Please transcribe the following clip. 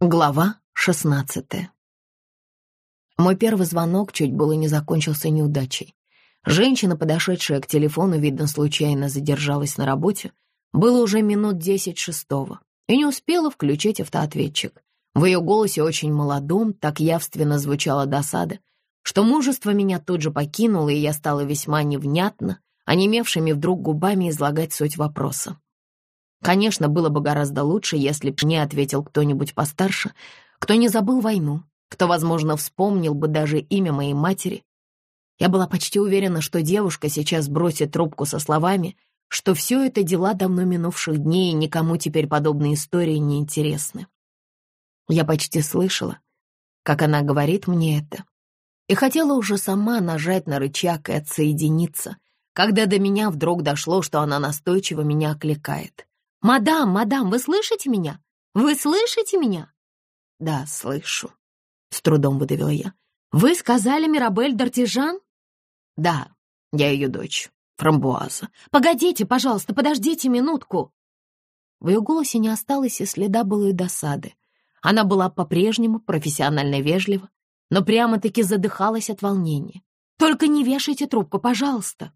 Глава шестнадцатая. Мой первый звонок чуть было не закончился неудачей. Женщина, подошедшая к телефону, видно, случайно задержалась на работе. Было уже минут десять шестого, и не успела включить автоответчик. В ее голосе очень молодом, так явственно звучала досада, что мужество меня тут же покинуло, и я стала весьма невнятно, онемевшими вдруг губами излагать суть вопроса. Конечно, было бы гораздо лучше, если б мне ответил кто-нибудь постарше, кто не забыл войну, кто, возможно, вспомнил бы даже имя моей матери. Я была почти уверена, что девушка сейчас бросит трубку со словами, что все это дела давно минувших дней, и никому теперь подобные истории не интересны. Я почти слышала, как она говорит мне это, и хотела уже сама нажать на рычаг и отсоединиться, когда до меня вдруг дошло, что она настойчиво меня окликает. «Мадам, мадам, вы слышите меня? Вы слышите меня?» «Да, слышу», — с трудом выдавила я. «Вы сказали Мирабель Дартижан?» «Да, я ее дочь, Фрамбуаза. Погодите, пожалуйста, подождите минутку». В ее голосе не осталось и следа былой досады. Она была по-прежнему профессионально вежлива, но прямо-таки задыхалась от волнения. «Только не вешайте трубку, пожалуйста!»